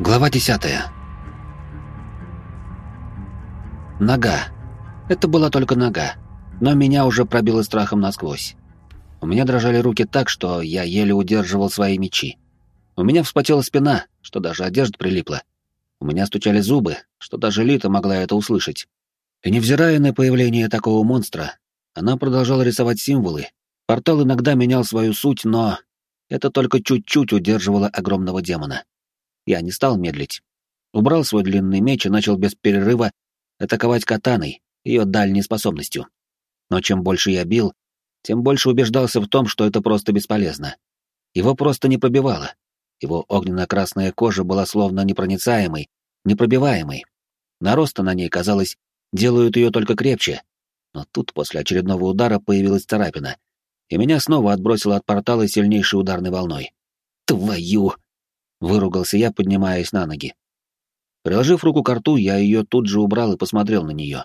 Глава десятая. Нога. Это была только нога, но меня уже пробило страхом насквозь. У меня дрожали руки так, что я еле удерживал свои мечи. У меня вспотела спина, что даже одежда прилипла. У меня стучали зубы, что даже Лита могла это услышать. И невзирая на появление такого монстра, она продолжала рисовать символы. Портал иногда менял свою суть, но это только чуть-чуть удерживало огромного демона. Я не стал медлить. Убрал свой длинный меч и начал без перерыва атаковать катаной, ее дальней способностью. Но чем больше я бил, тем больше убеждался в том, что это просто бесполезно. Его просто не пробивало. Его огненно-красная кожа была словно непроницаемой, непробиваемой. Наросты на ней, казалось, делают ее только крепче. Но тут после очередного удара появилась царапина, и меня снова отбросило от портала сильнейшей ударной волной. «Твою!» Выругался я, поднимаясь на ноги. Приложив руку к рту, я ее тут же убрал и посмотрел на нее.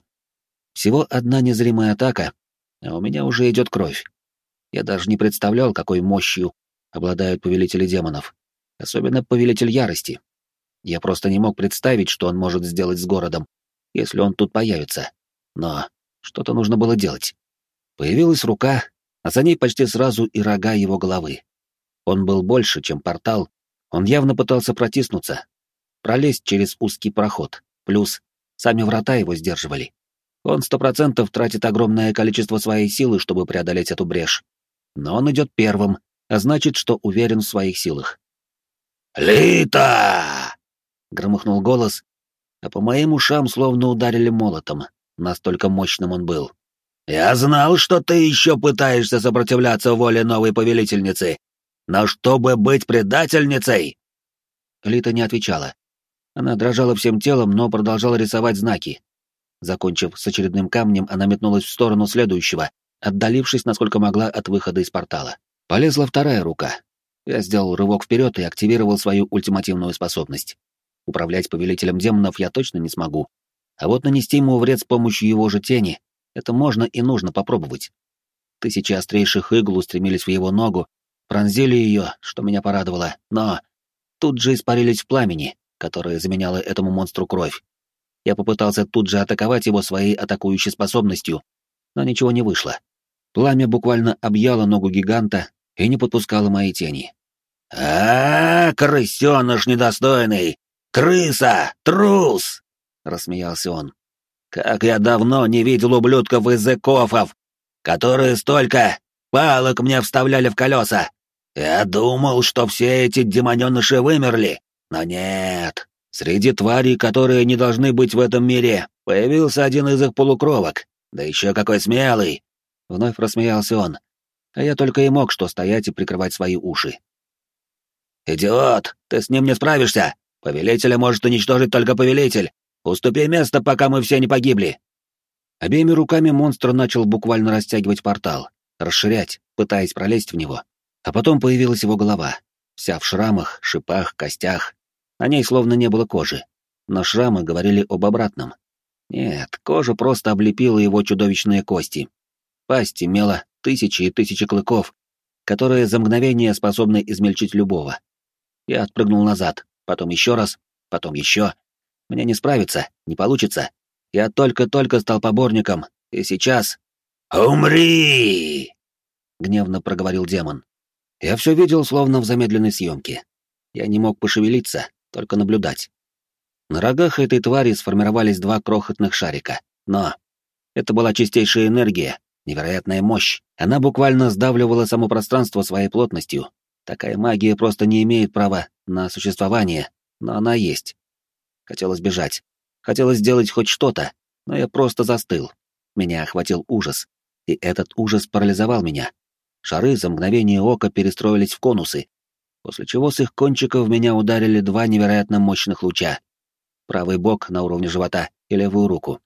Всего одна незримая атака, а у меня уже идет кровь. Я даже не представлял, какой мощью обладают повелители демонов, особенно повелитель ярости. Я просто не мог представить, что он может сделать с городом, если он тут появится. Но что-то нужно было делать. Появилась рука, а за ней почти сразу и рога его головы. Он был больше, чем портал, он явно пытался протиснуться, пролезть через узкий проход, плюс сами врата его сдерживали. Он сто процентов тратит огромное количество своей силы, чтобы преодолеть эту брешь. Но он идет первым, а значит, что уверен в своих силах. «Лита!» — громыхнул голос, а по моим ушам словно ударили молотом, настолько мощным он был. «Я знал, что ты еще пытаешься сопротивляться воле новой повелительницы, но чтобы быть предательницей...» Лита не отвечала. Она дрожала всем телом, но продолжала рисовать знаки. Закончив с очередным камнем, она метнулась в сторону следующего, отдалившись, насколько могла, от выхода из портала. Полезла вторая рука. Я сделал рывок вперед и активировал свою ультимативную способность. Управлять повелителем демонов я точно не смогу. А вот нанести ему вред с помощью его же тени — это можно и нужно попробовать. Тысячи острейших игл устремились в его ногу, пронзили ее, что меня порадовало, но тут же испарились в пламени, которое заменяло этому монстру кровь. Я попытался тут же атаковать его своей атакующей способностью, но ничего не вышло. Пламя буквально объяло ногу гиганта и не подпускало мои тени. а, -а, -а крысеныш недостойный! Крыса! Трус!» — рассмеялся он. «Как я давно не видел ублюдков из экофов, которые столько Палок мне вставляли в колеса. Я думал, что все эти демоненыши вымерли, но нет. Среди тварей, которые не должны быть в этом мире, появился один из их полукровок. Да еще какой смелый!» Вновь рассмеялся он. А я только и мог что стоять и прикрывать свои уши. «Идиот! Ты с ним не справишься! Повелителя может уничтожить только повелитель! Уступи место, пока мы все не погибли!» Обеими руками монстр начал буквально растягивать портал, расширять, пытаясь пролезть в него. А потом появилась его голова, вся в шрамах, шипах, костях. На ней словно не было кожи. Но шрамы говорили об обратном. Нет, кожа просто облепила его чудовищные кости. Пасть имела тысячи и тысячи клыков, которые за мгновение способны измельчить любого. Я отпрыгнул назад, потом еще раз, потом еще. Мне не справиться, не получится. Я только-только стал поборником, и сейчас... «Умри!» — гневно проговорил демон. Я все видел, словно в замедленной съемке. Я не мог пошевелиться, только наблюдать. На рогах этой твари сформировались два крохотных шарика, но это была чистейшая энергия, невероятная мощь. Она буквально сдавливала само пространство своей плотностью. Такая магия просто не имеет права на существование, но она есть. Хотелось бежать. Хотелось сделать хоть что-то, но я просто застыл. Меня охватил ужас и этот ужас парализовал меня. Шары за мгновение ока перестроились в конусы, после чего с их кончиков в меня ударили два невероятно мощных луча. Правый бок на уровне живота и левую руку.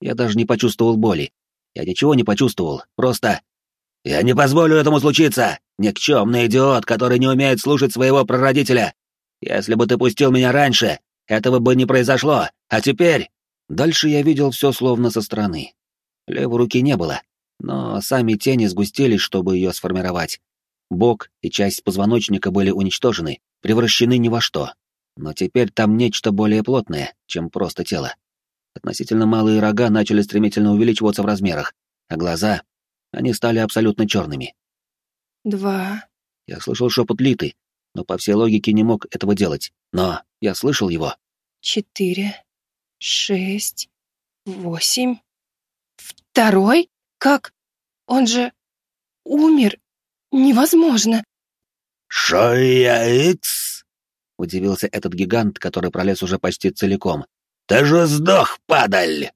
Я даже не почувствовал боли. Я ничего не почувствовал, просто... «Я не позволю этому случиться! Никчемный идиот, который не умеет слушать своего прародителя! Если бы ты пустил меня раньше, этого бы не произошло, а теперь...» Дальше я видел все словно со стороны. Левой руки не было, но сами тени сгустились, чтобы ее сформировать. Бок и часть позвоночника были уничтожены, превращены ни во что. Но теперь там нечто более плотное, чем просто тело. Относительно малые рога начали стремительно увеличиваться в размерах, а глаза, они стали абсолютно черными. «Два». Я слышал шепот Литы, но по всей логике не мог этого делать. Но я слышал его. «Четыре, шесть, восемь. Второй? Как? Он же умер. Невозможно. «Шоя Икс?» — удивился этот гигант, который пролез уже почти целиком. «Ты же сдох, падаль!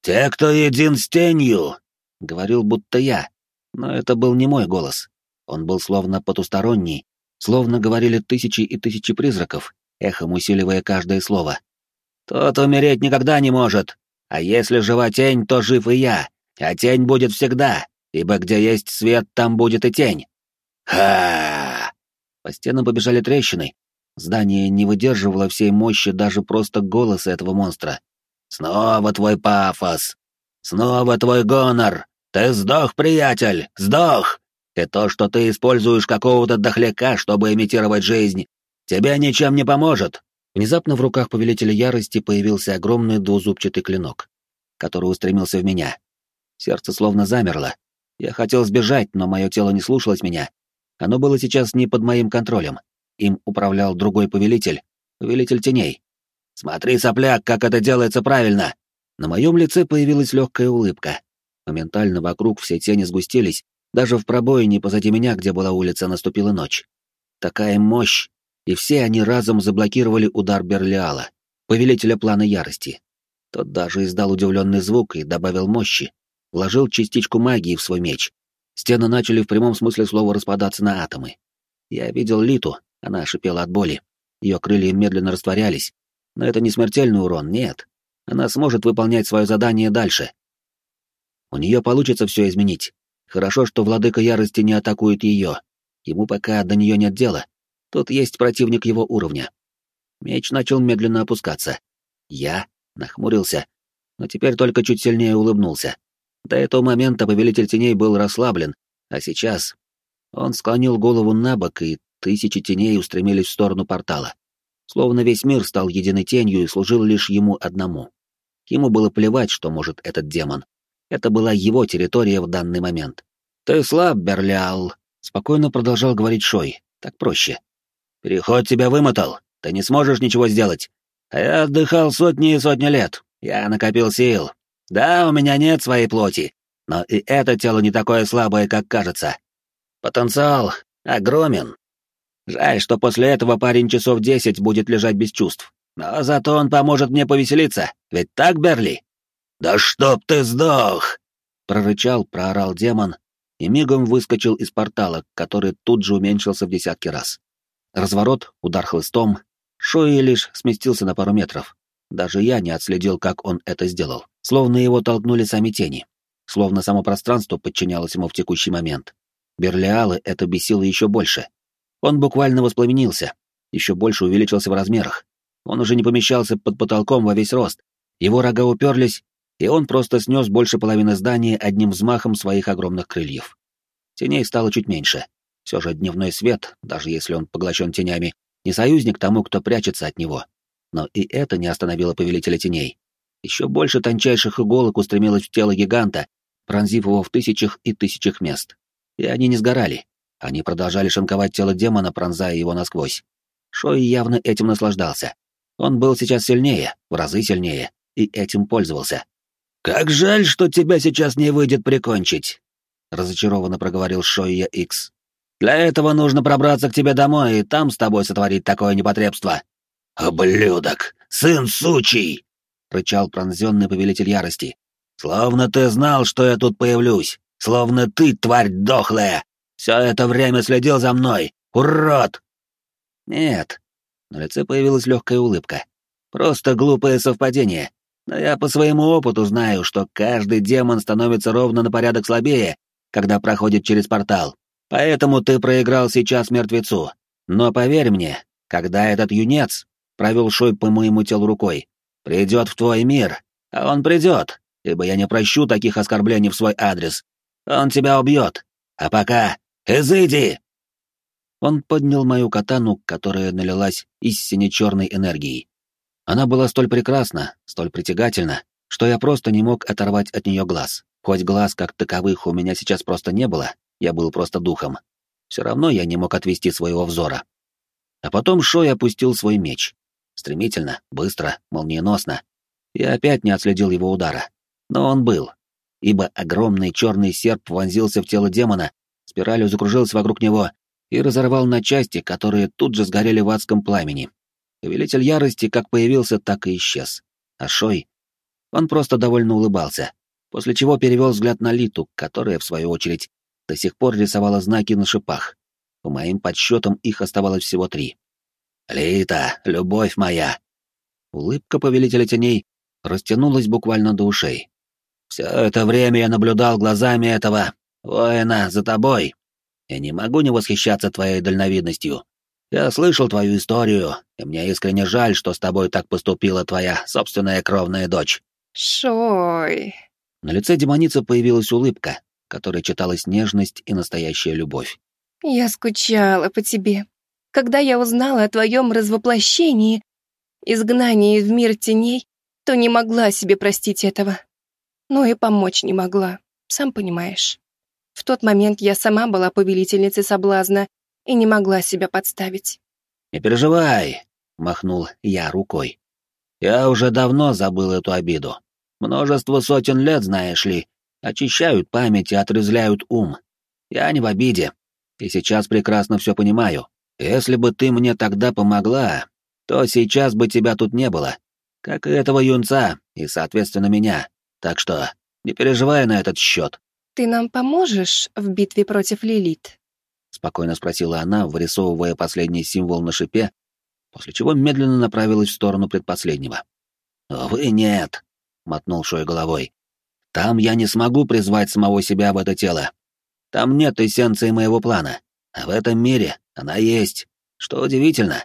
Те, кто един с тенью!» — говорил будто я, но это был не мой голос. Он был словно потусторонний, словно говорили тысячи и тысячи призраков, эхом усиливая каждое слово. «Тот умереть никогда не может, а если жива тень, то жив и я, а тень будет всегда, ибо где есть свет, там будет и тень». «Ха!» По стенам побежали трещины. Здание не выдерживало всей мощи даже просто голоса этого монстра. «Снова твой пафос! Снова твой гонор! Ты сдох, приятель! Сдох! И то, что ты используешь какого-то дохляка, чтобы имитировать жизнь, тебе ничем не поможет!» Внезапно в руках повелителя ярости появился огромный двузубчатый клинок, который устремился в меня. Сердце словно замерло. Я хотел сбежать, но мое тело не слушалось меня, оно было сейчас не под моим контролем. Им управлял другой повелитель, повелитель теней. «Смотри, сопляк, как это делается правильно!» На моем лице появилась легкая улыбка. Моментально вокруг все тени сгустились, даже в пробоине позади меня, где была улица, наступила ночь. Такая мощь, и все они разом заблокировали удар Берлиала, повелителя плана ярости. Тот даже издал удивленный звук и добавил мощи, вложил частичку магии в свой меч, Стены начали в прямом смысле слова распадаться на атомы. Я видел Литу, она шипела от боли. Ее крылья медленно растворялись. Но это не смертельный урон, нет. Она сможет выполнять свое задание дальше. У нее получится все изменить. Хорошо, что владыка ярости не атакует ее. Ему пока до нее нет дела. Тут есть противник его уровня. Меч начал медленно опускаться. Я нахмурился, но теперь только чуть сильнее улыбнулся. До этого момента повелитель теней был расслаблен, а сейчас он склонил голову на бок, и тысячи теней устремились в сторону портала. Словно весь мир стал единой тенью и служил лишь ему одному. Ему было плевать, что может этот демон. Это была его территория в данный момент. «Ты слаб, Берлиал», — спокойно продолжал говорить Шой. «Так проще». «Переход тебя вымотал. Ты не сможешь ничего сделать. А я отдыхал сотни и сотни лет. Я накопил сил. Да, у меня нет своей плоти, но и это тело не такое слабое, как кажется. Потенциал огромен. Жаль, что после этого парень часов десять будет лежать без чувств. Но зато он поможет мне повеселиться, ведь так, Берли? «Да чтоб ты сдох!» Прорычал, проорал демон и мигом выскочил из портала, который тут же уменьшился в десятки раз. Разворот, удар хлыстом, Шои лишь сместился на пару метров. Даже я не отследил, как он это сделал. Словно его толкнули сами тени. Словно само пространство подчинялось ему в текущий момент. Берлиалы это бесило еще больше. Он буквально воспламенился, еще больше увеличился в размерах. Он уже не помещался под потолком во весь рост. Его рога уперлись, и он просто снес больше половины здания одним взмахом своих огромных крыльев. Теней стало чуть меньше. Все же дневной свет, даже если он поглощен тенями, не союзник тому, кто прячется от него. Но и это не остановило повелителя теней. Еще больше тончайших иголок устремилось в тело гиганта, пронзив его в тысячах и тысячах мест. И они не сгорали. Они продолжали шинковать тело демона, пронзая его насквозь. Шой явно этим наслаждался. Он был сейчас сильнее, в разы сильнее, и этим пользовался. «Как жаль, что тебя сейчас не выйдет прикончить», — разочарованно проговорил Шойя Икс. «Для этого нужно пробраться к тебе домой и там с тобой сотворить такое непотребство». «Облюдок! Сын сучий!» — рычал пронзенный повелитель ярости. «Словно ты знал, что я тут появлюсь! Словно ты, тварь дохлая! Все это время следил за мной! Урод!» «Нет». На лице появилась легкая улыбка. «Просто глупое совпадение. Но я по своему опыту знаю, что каждый демон становится ровно на порядок слабее, когда проходит через портал. Поэтому ты проиграл сейчас мертвецу. Но поверь мне, когда этот юнец провел шой по моему телу рукой, придет в твой мир, а он придет, ибо я не прощу таких оскорблений в свой адрес. Он тебя убьет. А пока изыди!» Он поднял мою катану, которая налилась из сине-черной энергией. Она была столь прекрасна, столь притягательна, что я просто не мог оторвать от нее глаз. Хоть глаз как таковых у меня сейчас просто не было, я был просто духом. Все равно я не мог отвести своего взора. А потом Шой опустил свой меч. Стремительно, быстро, молниеносно. Я опять не отследил его удара. Но он был. Ибо огромный черный серп вонзился в тело демона, спиралью закружилась вокруг него и разорвал на части, которые тут же сгорели в адском пламени. Повелитель ярости как появился, так и исчез. А Шой... Он просто довольно улыбался, после чего перевел взгляд на Литу, которая, в свою очередь, до сих пор рисовала знаки на шипах. По моим подсчетам, их оставалось всего три. «Лита, любовь моя!» Улыбка повелителя теней растянулась буквально до ушей. «Все это время я наблюдал глазами этого воина за тобой. Я не могу не восхищаться твоей дальновидностью. Я слышал твою историю, и мне искренне жаль, что с тобой так поступила твоя собственная кровная дочь». «Шой...» На лице демоницы появилась улыбка, которой читалась нежность и настоящая любовь. «Я скучала по тебе. Когда я узнала о твоем развоплощении, изгнании в мир теней, то не могла себе простить этого. Но и помочь не могла, сам понимаешь. В тот момент я сама была повелительницей соблазна и не могла себя подставить. «Не переживай», — махнул я рукой. «Я уже давно забыл эту обиду. Множество сотен лет, знаешь ли, очищают память и отрезляют ум. Я не в обиде, и сейчас прекрасно все понимаю. Если бы ты мне тогда помогла, то сейчас бы тебя тут не было, как и этого юнца, и, соответственно, меня. Так что не переживай на этот счет. «Ты нам поможешь в битве против Лилит?» — спокойно спросила она, вырисовывая последний символ на шипе, после чего медленно направилась в сторону предпоследнего. «Вы нет», — мотнул Шой головой. «Там я не смогу призвать самого себя в это тело. Там нет эссенции моего плана. А в этом мире она есть, что удивительно.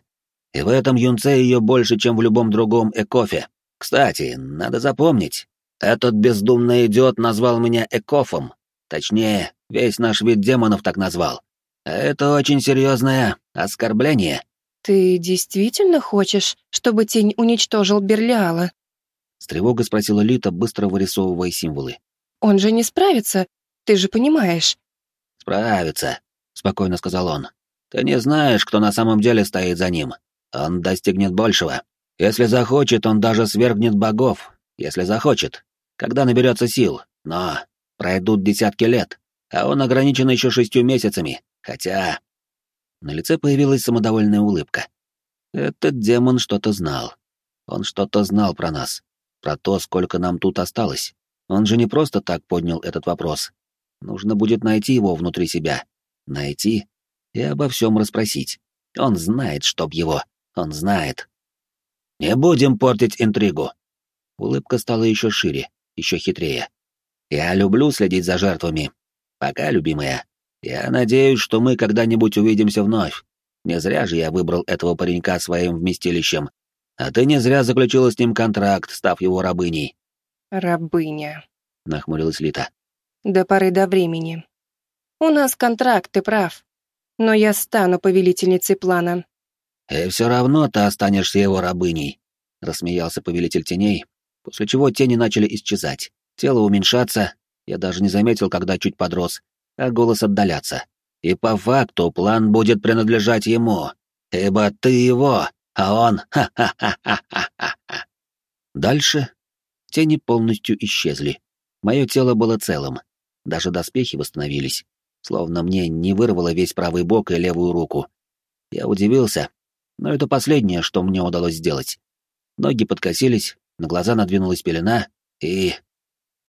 И в этом юнце ее больше, чем в любом другом экофе. Кстати, надо запомнить, этот бездумный идиот назвал меня экофом. Точнее, весь наш вид демонов так назвал. Это очень серьезное оскорбление. Ты действительно хочешь, чтобы тень уничтожил Берлиала? С тревогой спросила Лита, быстро вырисовывая символы. Он же не справится, ты же понимаешь. Справится, спокойно сказал он. Ты не знаешь, кто на самом деле стоит за ним. Он достигнет большего. Если захочет, он даже свергнет богов. Если захочет. Когда наберется сил. Но пройдут десятки лет, а он ограничен еще шестью месяцами. Хотя... На лице появилась самодовольная улыбка. Этот демон что-то знал. Он что-то знал про нас. Про то, сколько нам тут осталось. Он же не просто так поднял этот вопрос. Нужно будет найти его внутри себя. Найти и обо всем расспросить. Он знает, чтоб его. Он знает. «Не будем портить интригу». Улыбка стала еще шире, еще хитрее. «Я люблю следить за жертвами. Пока, любимая, я надеюсь, что мы когда-нибудь увидимся вновь. Не зря же я выбрал этого паренька своим вместилищем. А ты не зря заключила с ним контракт, став его рабыней. Рабыня, нахмурилась Лита. До поры до времени. У нас контракт, ты прав. Но я стану повелительницей плана. И все равно ты останешься его рабыней, рассмеялся повелитель теней, после чего тени начали исчезать, тело уменьшаться, я даже не заметил, когда чуть подрос, а голос отдаляться. И по факту план будет принадлежать ему, ибо ты его, а он ха-ха-ха-ха-ха-ха. Дальше тени полностью исчезли. Мое тело было целым. Даже доспехи восстановились, словно мне не вырвало весь правый бок и левую руку. Я удивился, но это последнее, что мне удалось сделать. Ноги подкосились, на глаза надвинулась пелена, и